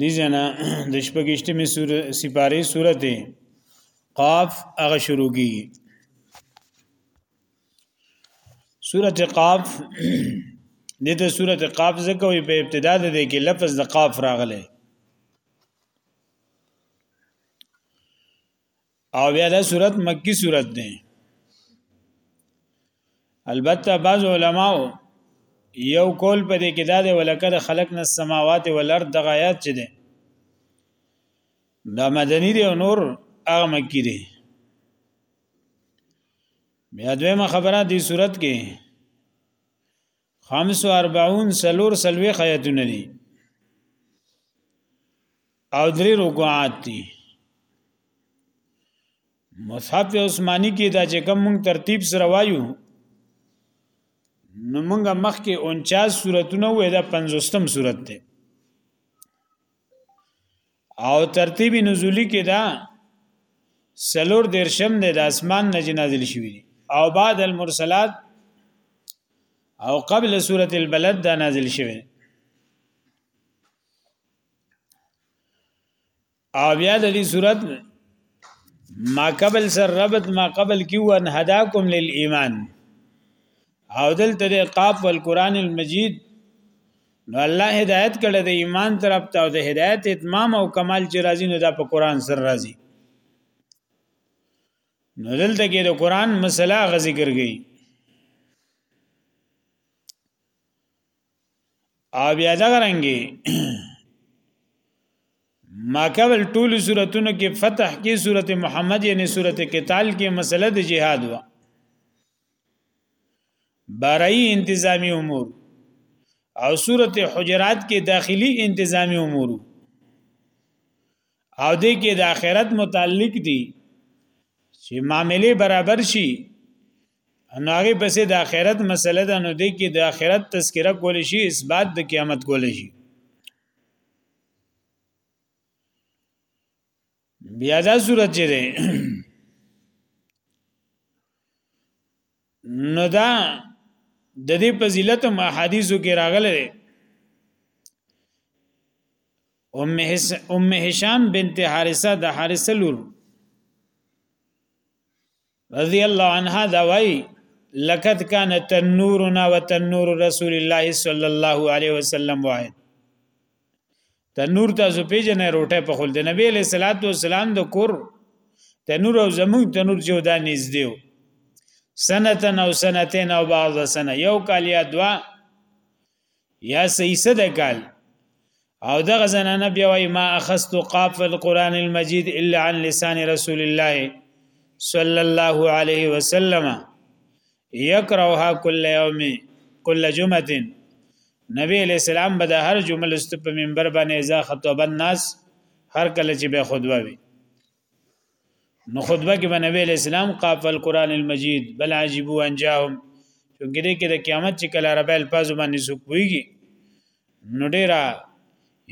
دی جنا د شپږشتمې سورې سپاره سورته قاف هغه شروع کی سورته قاف دته سورته قاف زکه وي په ابتدا د دې کې لفظ د قاف راغله او بیا دا صورت مکی صورت دی البته بعض علماو یو کول په دې کې دا دی ولکه خلق نه السماوات والارض د غایات چي دي دا مدني دی او نور هغه مکی دی بیا دویمه خبره دی صورت کې 45 سلور سلوي خیاتونه دي او درې رکوعات دي مصحف عثماني کې دا چې کوم مونږ ترتیب سره وایو نو مونږ مخکې 49 سوراتونه وې دا 50م سورت ده او ترتیب نزولی کې دا سلور درشم د اسمان نه نازل شوی دی او بعد المرسلات او قبل سوره البلد دا نازل شوی او بیا د دې صورت ما قبل سر ربط ما قبل کیو ان هداکم للایمان او دلته د قاف والقران المجید نو الله هدایت کړه د ایمان طرف ته او د هدایت اتمام او کمال چې راځي نو دا په قران سره راځي نو دلته کې د قران مسله غ ذکر گئی او بیا دا غرانګي ما قبل ټول سوراتونو کې فتح کې سورته محمد یعنی سورته قتال کې مسله د جهاد و بارئی انتظامی امور او صورت حجرات کې داخلي انتظامی امور او دې کې د آخرت متعلق دي چې معاملې برابر شي ان هغه پسې د آخرت مسله ده نو دې کې د آخرت تذکرہ کول شي اثبات د قیامت کول شي بیا دا صورت چې ده نو دا د دې فضیلت ما حدیثو کې راغله ده ام ام هشام بنت حارثه د حارثه لور رضی الله عنها دا وای لقد كان تنورنا وتنور رسول الله صلى الله عليه وسلم واحد تنور ته زو پیجنې روټه په خل د نبی له صلوات و سلام د کور تنور او زمون تنور جو دا نږدې و سنتن او سنتین او بعض سنه یو کال یا دوا یا سیسه د کال او دغه زنانه بیا وای ما اخذت قاف القران المجید الا عن لسان رسول الله صلی الله علیه وسلم یکرهها کل یوم کل جمعه نبی علیہ السلام به د هر جمل است په منبر باندې ځا خطبه الناس هر کله چې به خطبه وي نو خطبه کې باندې ویل اسلام قاف القران المجید بل عجبو انجاهم چونګری کې د قیامت چې کله عربی الفاظ باندې سکويږي نو ډیره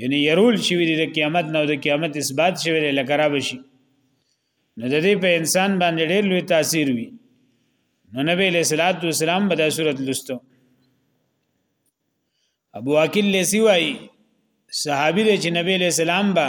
یعنی يرول شي د قیامت نو د قیامت اثبات شي لکه را بشي نو د دې په انسان باندې ډېر لوی تاثیر وي نو نبی له صلوات و سلام په داسې صورت لستو ابو عاقل لسی وای صحابي دی چې نبی له سلام با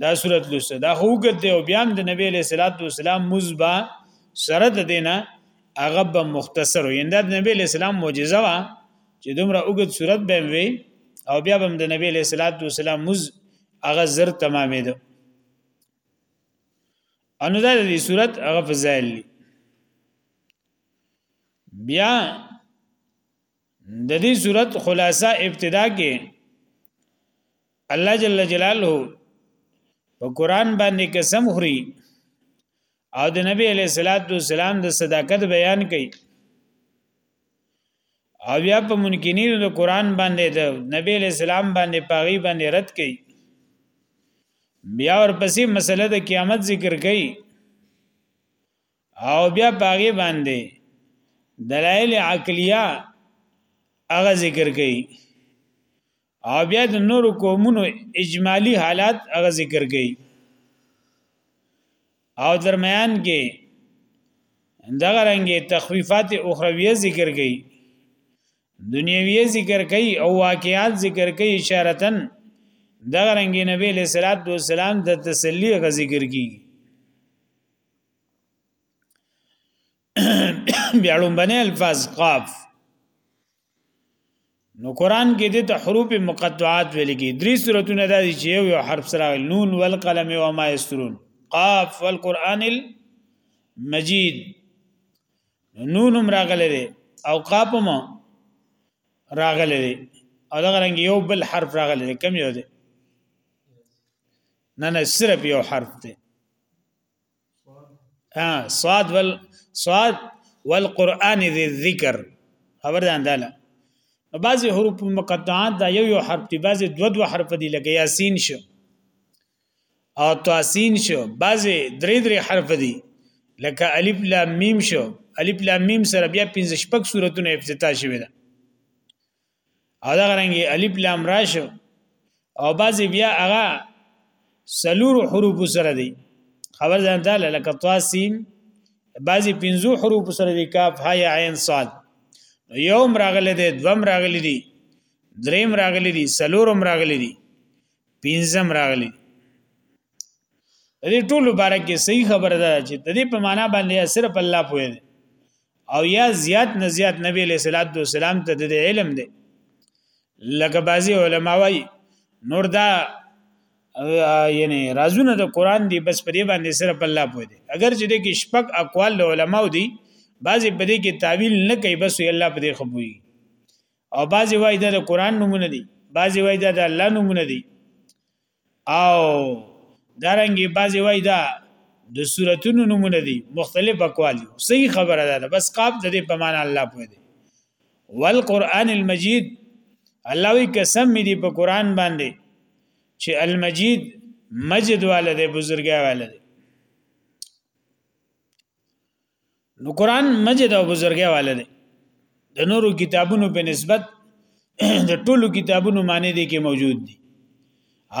دا صورت لسته دا خو ګرځي او بیا د نبی له صلوات و سلام مزبا سره د دینه هغه به مختصر ویندا د نبی له سلام معجزه وا چې دومره وګد صورت به وي او بیا به د نبی له صلوات و سلام مز هغه زر تمامې ده انو دا د صورت هغه فضایل بیا د دې صورت خلاصه ابتدا کې الله جل جلاله په قران باندې قسم خوري او د نبی علیہ الصلوۃ والسلام د صداقت بیان کړي او بیا په منکرینو د قران باندې د نبی علیہ السلام باندې پاغي باندې رد کړي بیا ورپسې مسله د قیامت ذکر کړي او بیا پاغي باندې دلایل عقلیه هغه ذکر کړي او بیا د نور قومونو اجمالی حالات هغه ذکر کړي او درمیان کې دغه رنګه تخفیفات اخرویه ذکر کړي دنیویه ذکر کړي او واقعات ذکر کړي اشارتن دغه رنګه نبی له صلوات و سلام د تسلی غ ذکر کړي بیا لومبنه الفاظ قاف نو قران کې د ته حروف مقطعات ویل کی درې سوراتونه د چې یو یو حرف سره نون والقلم و ما یسرون قاف والقران المجید نون هم راغله دي او قاف هم راغله دي او دا رنګ یو بل حرف راغله دي کم یو دي نه نه صرف یو حرف دی ها صاد ول صاد والقران ذی الذکر خبر ده انداله بعضی حروف مقطعات دا یو یو حرف دی بعضی دو دو حرف دی لکه یاسین شو او تواسین شو بعضی درې درې حرف دی لکه الف لام میم شو الف لام میم سره بیا 15 شپږ سوراتونه افتتاح شوی ده او دا غرنګي الف لام راشو او بعضی بیا هغه سلور حروف سره دی خبر ځان ته لکه طاسین بعضی پنځو حروف سره دی کاف ها یا عین صاد یوم راغلی دی دوم راغلی دی دریم راغلی دی سلورم راغلی دی پنځم راغلی دی دې ټول مبارک کې صحیح خبره ده چې د دې په معنا باندې صرف الله پوهه ده او یا زیات نه زیات نبی له صلوات و سلام ته د علم ده لکه بعضی علما وایي نور دا یعنی رازونه د قران دی بس په دې باندې صرف الله پوهه ده اگر چې د کې شپږ اقوال د علما دي بعضی په دې کې تعویل نه کوي بس الله په دې خبري او بعضی وایي دا د قران نمونه دي بعضی وایي دا د الله نمونه دي او دارنګي بازي وای دا د صورتونو نمونه دي مختلف اقوال دي صحیح خبره ده بس قاب د دې په معنا الله پوهه دي والقران المجید الله وی قسم می دی په قران باندې چې المجید مجد والده بزرګي والده نو قران مجید او بزرګي والده د نورو کتابونو په نسبت د ټولو کتابونو معنی دي کې موجود دي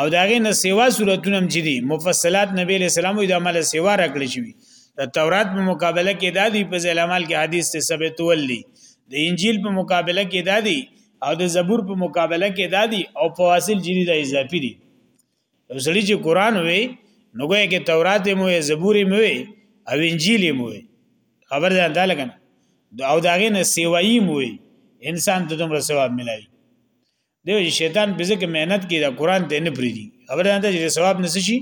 او داغه نه سیوا صورتونه هم چې دي مفصلات نبی له سلام او د عمل سیوا راکړي شوی د تورات په مقابله کې دادی په ځل عمل کې حدیث ته ثبت ولي د انجیل په مقابله کې دادی او د زبور په مقابله کې دادی او فواصل جری د اضافي دي او سړي چې قران وې نو ګویا کې تورات مو وې زبور مو وې او انجیل مو وې خبر ده انده لګن او داغه نه سیوایی مو وې انسان ته دومره ثواب ملایي دیو شیطان په ځکه مهنت کې دا قران ته نه پریدي خبر ده چې ثواب نس شي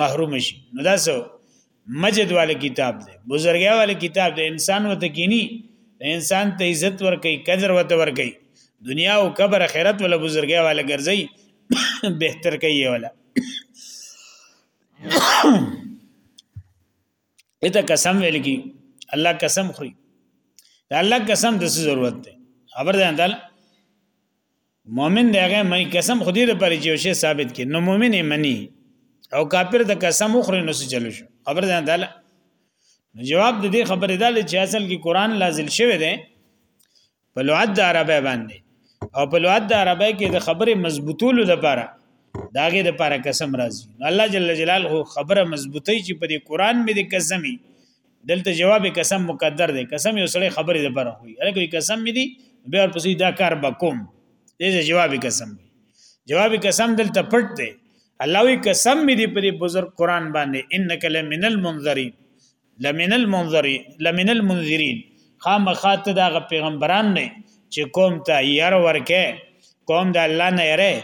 محروم شي نو دا سو مجد والے کتاب دی بزرګیا والے کتاب دی انسان وته کینی انسان ته عزت ور کوي قدر وته ور کوي دنیا او قبر اخرت ولا بزرګیا والے ګرځي بهتر کوي ولا اته قسم ویل کی الله قسم خوري دا الله قسم د ضرورت دی خبر ده اندل مؤمن دی هغه مې قسم خو دې د پرې چې شی ثابت کې نو مؤمن یې مني او کافر د قسم اخره نو څه چلو شو خبر ځان تعالی نو جواب د دې خبرې دا چې اصل کې قران نازل شوی دی په لغت د عربی باندې او په لغت د عربی کې د خبرې مضبوطولو لپاره داګه د لپاره قسم راځي الله جل جلاله خبره مضبوطی چې په دې قران مې د قسمي دلته جواب قسم مقدر دی قسم یو سړی خبرې د پر خوې هر کوئی قسم می دی بیا پسې دا کار بکوم دې جواب قسم دی جواب قسم دلته پټ دی الله وی قسم می دی پر بزرگ قران باندې انک لمن المنذرین لمن المنذرین لمن المنذرین خامخات دا غ پیغمبران نه چې قوم ته ير ورکه قوم د الله نه يره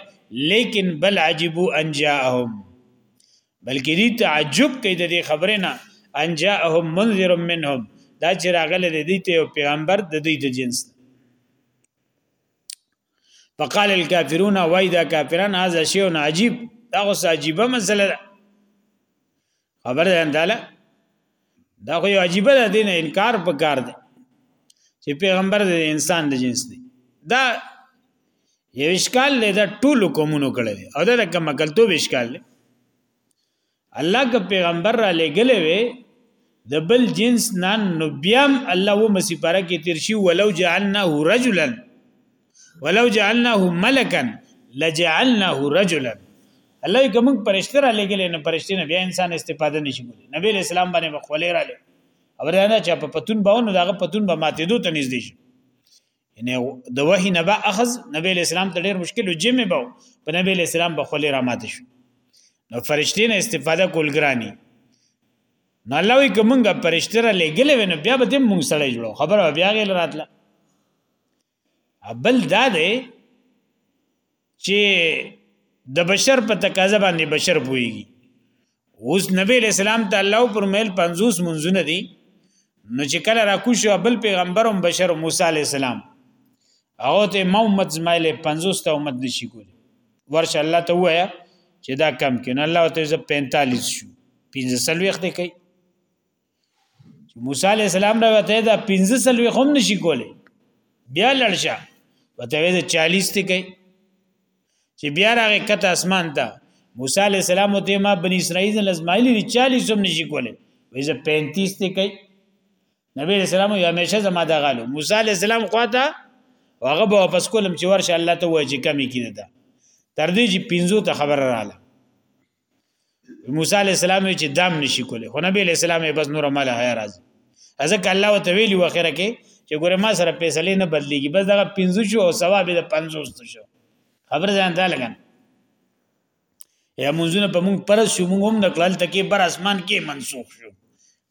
لیکن بل عجبو انجاهم بلکې دې تعجب کوي د دې خبرې نه ان جاءهم منذر منهم دا چې راغله د دې ته پیغمبر د دې د جنس فقال الكافرون وایدا کافرون هاذا شیء عجیب دا غوسه عجیبه مسله ده خبر ده انداله دا خو یو عجیب ده دین انکار پکار دی چې پیغمبر د انسان د جنس دی دا یو اشکال دی دا ټول کومونو کړی او دا د کوم کلتوب اشکال دی الله که پیغمبر را لګلې وي د بل جنس نان نو بیام الله و مسیپاره کې تیر شي ولو جعلناه رجلا ولو جعلناه ملکا لجعلناه رجلا الله کوم پرشتہ را لګل نه پرشتہ نه بیا انسان استفاده نشي کولی نبی اسلام باندې بخولې را لګل او دا چې په پتون باونه دغه پتون به ماته دوه ته نږدې شي یعنی د وحی نه به اخذ نبی اسلام ته ډیر مشکل جمع باو په نبی اسلام بخولې را ماته شو نو فرشتي نه استفاده کول ګرانی نو الله وی کومګه پرشتره لګلې ونه بیا به دې مونږ سره جوړو خبره بیا غل راتله بل دا دی چې د بشر په تقاضا باندې بشر پويږي اوس نبی اسلام ته الله پر مل 50 منځونه دي نو چې کله را کوش بل پیغمبر هم بشر موسی عليه السلام او ته ما امت زماله 50 ته امت نشي کول ورشه الله ته وایا چې دا کم کین الله ته 45 شو 45 ته کوي چې موسی علی السلام را وته دا 15 سلوي هم نشي کولی بیا لړشه وته وې 40 ته کوي چې بیا راغی کته اسمان ته موسی علی السلام ته ما بنی اسرائیل لازمایل دي 40 هم نشي کولی وې 35 ته کوي نبی علیہ السلام یو همیشه زما د غالو موسی علیہ السلام خواته هغه به واپس کولم چې ورشه الله ته وایي چې کمی کینه ده تر دې چې 50 ته خبر رااله موسی علی السلام چې دام نشي کولی خو نبی علی السلام بس نور مال حیا راځي ځکه الله وتعالى وخره کې چې ګوره ما سره فیصله نه بدليږي بس دغه 50 شو او ثواب د 50 شو خبر ځان ته لګن یا منځونه په موږ پر شو موږ هم نکلل تکي بر اسمان کې منسوخ شو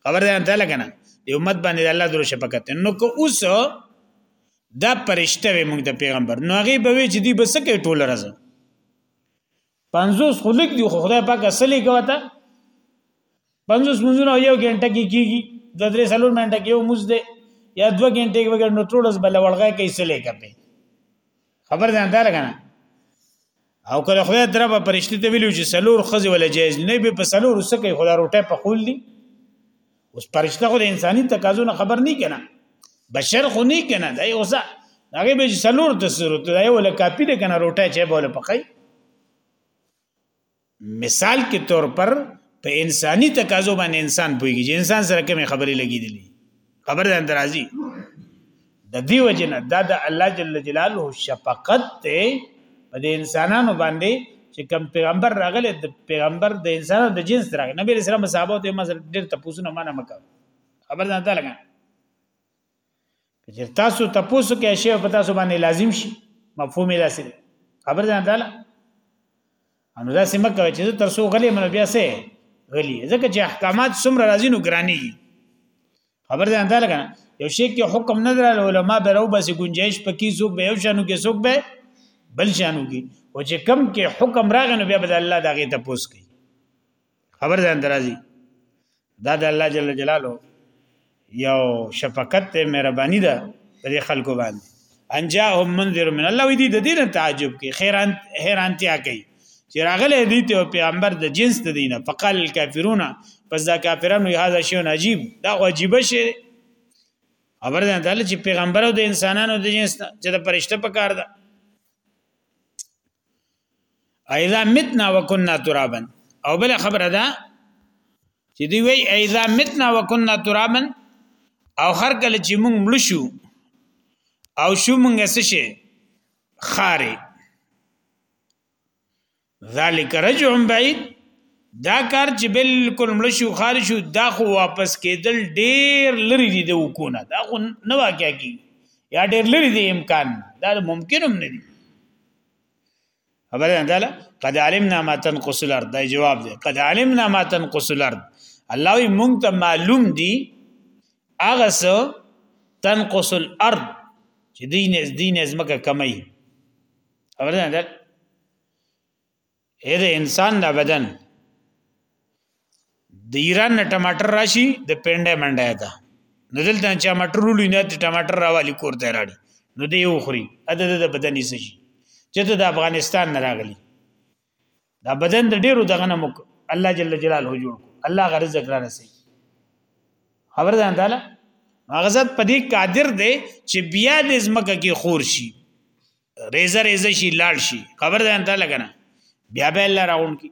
خبر ځان ته لګنه دی امت باندې الله درو شپکت نو که اوس دا پرشته وي موږ د پیغمبر نو هغه به وی چې دی بس کې ټوله راځي پنځوس خو لګ دی خو خدای پاک اصلي کوته پنځوس منځونه یو غنټه کې کیږي د درې سلور منټه کې یو مز دی یا دوه غنټه کې وګړو ټولس بل وړغه کې سلې کوي خبر ځان دار کنه او کله خدای درب پرشتي ته ویلو چې سلور خزي ولا جایز نه به په سلور وسکه خدای روټه په خول دي اوس پرشته خو د انساني تقاضو نه خبر نه کنا بشر خو نه کنا دا یو ځا هغه به سلور د صورت دا یو لکاپی ده کنا روټه چې بوله پخای مثال کې تور پر په انساني تقاضو باندې انسان پويږي چې انسان سره کومه خبرې لګېدلې خبر ده اندرازي د دې وجه نه دا د الله جل جلاله شفقت ته په د انسانانو باندې چې کوم پیغمبر راغلی د پیغمبر د انسانانو د جنس راغی نبی رسول الله صحابه ته مثلا ډېر تاسو نه مانه مکه خبر نه تعالی چې تاسو تاسو کې شی په تاسو باندې لازم شي مفهوم یې داسې خبر نه تعالی انو دا سم کوي چې تر څو غلې من بیا سه غلې ځکه چې احکامات څومره راځي نو ګراني خبر ځان ته لګا یو شی کې حکم نه درل علماء به رو بس گنجائش پکې زوب به یو شانو کې زوب به بل شانو کې او چې کم کې حکم راغی نو بیا به الله دغه ته پوس کوي خبر ځان درازي دا د الله جل جلاله یو شفقت ته مهرباني ده پر خلکو باندې انجاهم منذر من الله وی دي د دې تعجب کې خیران حیرانتیا کوي چې راغله دي ته پیغمبر د جنس د دینه فقال الكافرون پس دا کافرانو هاذا شی عجیب دا عجیب شی خبر ده تعالی چې پیغمبرو د انسانانو د جنس چې د پرشته په کار ده اذا متنا وكنا ترابا او بل خبره ده چې دی وی اذا متنا وكنا ترابا او هر کله چې موږ مړ شو او شو موږ څه شي خاري ذالک رجع بعید دا کار چې بالکل مړ شو خارج شو دا خو واپس کېدل ډیر لري دي د وکونه دا خو نه واقع کی یا ډیر لري دي امکان دا ممکن هم نه دي خبره ده قد علمنا ما تنقص الارض دا جواب دی قد علمنا ما تنقص الارض الله وی مونږ ته معلوم دي هغه څه تنقص الارض چې دین دین ازمکه کمی خبر نه ده اې د انسان د بدن د ایران نه ټماټر راشي د پنده منډه ده نو دلته چې ټماټر ولې نه ته ټماټر راوالي کور ته راړي نو دی وخوري اته د بدن یې شي چې د افغانستان نه راغلي دا بدن د ډیرو دغه نه مک الله جل جلاله جوړ کو الله غرض ذکر رسي خبر ده انداله هغه ذات پدې قادر دی چې بیا د زمکه کې خور شي ریزه ریزه شي لاړ شي خبر ده انداله کنه بیا به الله راون کی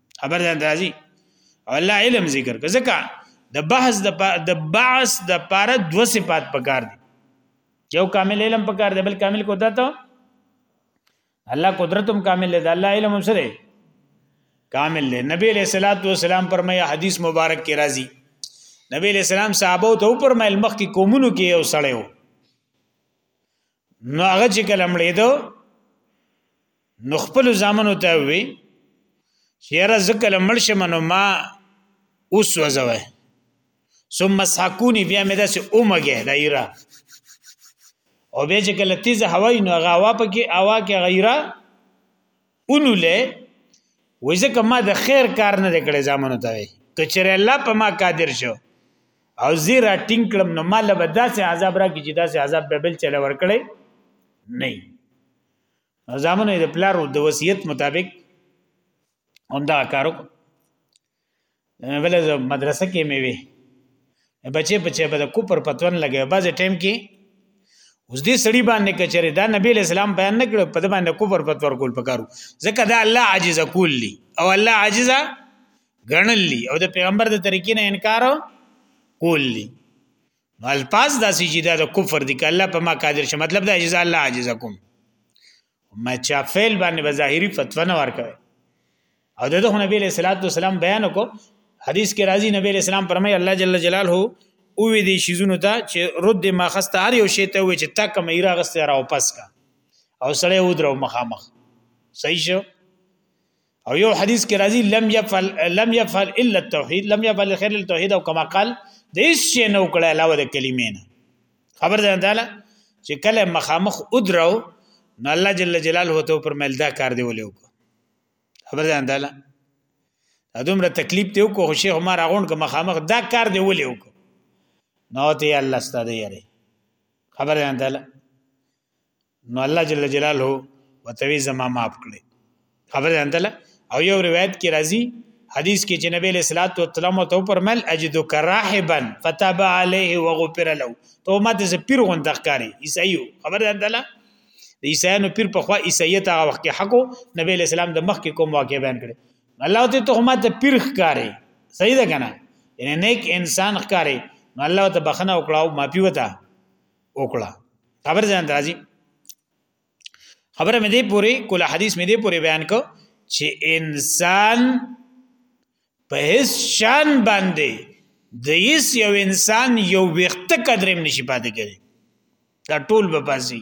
خبر ده اندازي او الله علم ذکر که ځکه د بحث د د بعث د پاره دو صفات پکار دي یو کامل علم پکار دی بل کامل قدرت الله قدرت هم کامل دی الله علم هم سره کامل دی نبی علیہ الصلوۃ والسلام فرمایا حدیث مبارک کې راځي نبی علیہ السلام صحابه ته فرمایل مخ کې قومونو کې یو سړی وو نو هغه چې کله مړېدو نو خپل ځامنو ته وی چیرې زکل مړ شم نو ما اوس وځوي ثم ساکونی بیا مې داسې اومګه دایره او بیا چې کله تیز هوای نو هغه هوا پکې هوا کې غیره اولوله وای ځکه ما د خیر کار نه کړی ځامنو ته وای کچره الله په ما قادر شو او زی را ټینګ کړم نو مال به داسې عذاب راکړي چې داسې عذاب به بل چل ور کړی نه ځامنو د پلارو د وصیت مطابق همدا کارو نه بل زه مدرسه کې مې وي بچي بچي به د کوپر پتون لګي بعض ټیم کې اوس دې سړی باندې کچره دا نبی اسلام بیان نه کړ په دې باندې کوپر پتور کول پکارو ځکه دا الله عاجز کول لی او الله عاجز غنل لی او د پیغمبر د طریقې نه انکار کول لی الفاظ داسې چې دا د کفر دي ک الله په ما قادر شه مطلب دا چې الله عاجز کوم ما چا فعل باندې به ظاهري فتوا نه ورکوي او دغه نبی له صلوات و سلام بیان کو حدیث کې راځي نبی له سلام فرمای الله جل جلاله او وی دي شیزونو ته چې رد ما خسته هر یو شی ته وی چې تک مې را غسته را واپس کا او سړی ودرو مخامخ صحیح شو او یو حدیث کې راځي لم يفعل لم يفعل الا التوحید لم يفعل الخير الا التوحید او کما قال د هیڅ نو کړه علاوه د کلمې نه خبر ده تعالی چې کله مخامخ ادرو نو الله جل جلاله ته پر ملدا کار دی ولیو خبر ده تعالی ادمره تکلیف ته کو خو شیخ عمر اغون که مخامخ دا کار دی ولیو نو ته الله ستاده یاره خبر ده تعالی نو الله جل جلاله وتوی زما معاف کړي خبر اندله او یو روایت کې راځي حدیث کې چې نبی له صلوات و سلام ته پرمل اجد کراحبا فتاب علیه وغفر له تو ماته ز پیر غون دخکاری عیسایو خبر اندله د عیسایانو پیر په خوا عیسایت هغه وخت کې حقو نبی له سلام د مخ کې کوم واقع بیان کړي الله ته ته ماته پیر ښکاری صحیح ده کنه یعنی نیک انسان ښکاری نو الله ته بخنه وکړاو معافي وتا وکړه خبر ځان راځي خبره مې دې پوری کوله حدیث مې دې پوری بیان کو چې انسان په هیڅ شان باندې د هیڅ یو انسان یو وخت قدرم نشي پاتې کېږي دا ټول به پاسي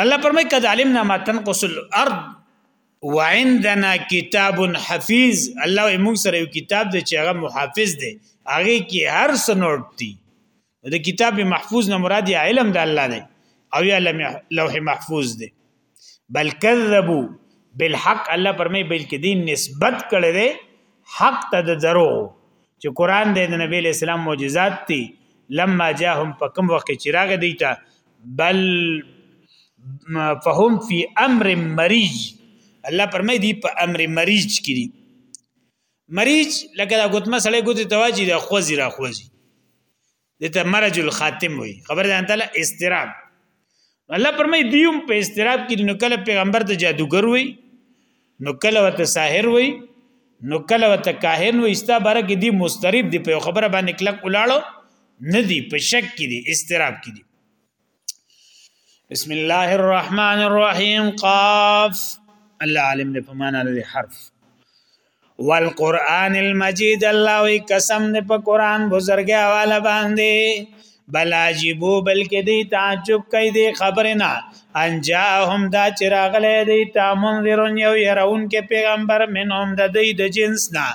الله پرمای کد علمنا ما تنقص الارض وعندنا کتاب حفیظ الله موږ سره یو کتاب دی چې هغه محافظ دی هغه کې هر څه نوٹ دي د کتاب محفوظ نه مراد یا علم د الله دی او یا لوح محفوظ دی بل کذبوا بالحق الله پرمای بلکې دین نسبت کړي دی حق ته د درو چې قران د نبی اسلام معجزات دي لما جاهم په کوم وخت چې راغی دیته بل فهم فی امر مریض الله پرمای دی په امر مریض کې دي مریض لکه دا ګوتمه سړی ګوتې تواجی د خوځي را خوځي دته مرج الخاتم وي خبر ده تعالی استراب الله پرمای دیوم په استراب کې نو کله پیغمبر ته جادوګر وي نو کله وته ساحر وای نو کله وته کاهن وای استا بره کې دی مسترب دی په خبره باندې کلک ولاړو نه دی په شک کې دی استراب کې دی بسم الله الرحمن الرحیم قاف الله عالم دې په معنا لري حرف والقران المجید الله وی قسم دې په قران بزرګه والا باندې بل عجیبو بلکې دی تعجب کوي دی خبره نه انجاهم دا چراغله دی تا منذرون یو يرون کې پیغمبر منهم د دی د جنس نه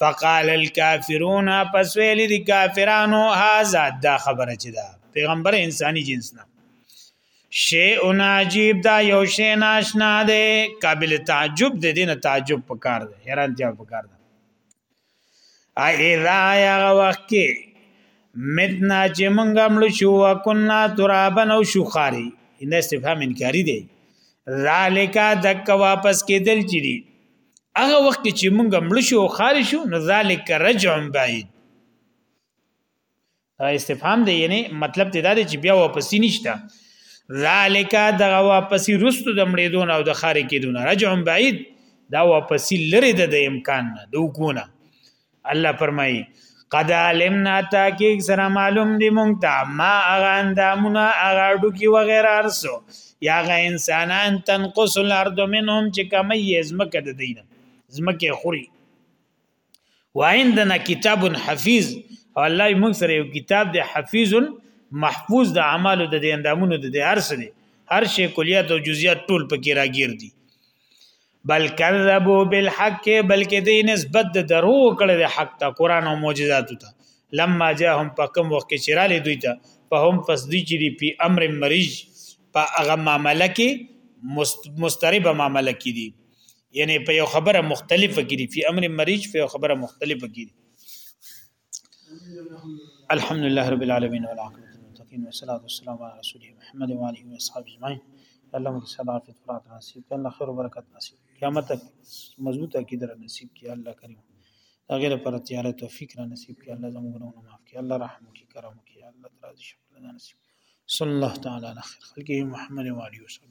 فقال الكافرون پس ویل دي کافرانو هاذا دا خبره چې دا پیغمبر انساني جنس نه شی ان عجیب دا یو شی ناشنا دی قابل تعجب دی دینه تعجب پکار دی حیرانتیا پکار دی اذا یا وخت کې متنا چې مونږ عمل شو وکنا ترابن او شخاری ان استفهام انکاری دی ذالک دک واپس کېدل چي دي هغه وخت چې مونږ مړ شو خارج شو نو ذالک رجع بعید دا استفهام دی یعنی مطلب ته دا دی چې بیا واپس نشته ذالک دا واپس رستو د مړیدون او د خار کېدون رجع بعید دا واپس لري د امکان نه دوکونه الله فرمایي قد علمنا تاکي سره معلوم دي مونږ ته ما اغه اندامونه اغه ډوکی وغیرہ ارسو یا غ انسانان تنقص الارض منهم چې کمی زمکه د دینه زمکه خوري وعندنا کتاب حفیظ او الله موږ سره یو کتاب دی حفیظ محفوظ د اعمالو د اندامونو د هر څه دی هر شی کلیات او جزئیات ټول پکې راګیر دي بل کذبوا بالحق بلکې دې نسبت د درو کړه د حق ته قران او معجزات ته لما جاءهم پکم وخت کې چرالې دوی ته په هم فسدی چې دی په امر مریض په هغه معاملې کې مسترب معاملې کې دي یعنی په یو خبره مختلفه کړي فی امر مریج په یو خبره مختلفه کړي الحمدلله رب العالمین والعاقبۃ للمتقین والصلاة والسلام علی رسول محمد و آله و اصحابہ اجمعین الله مو صلوات فراق نصیب کړه الله خیر و برکت نصیب قیامت مضبوطه کی در نصیب کی الله کریم غیر پر تیار توفیق را نصیب کی الله زموږ ګناهونه معاف کی الله رحم کی کرم کی الله ترازی شکر نصیب صلی الله تعالی علی خیر خلقه محمد و علی وسلم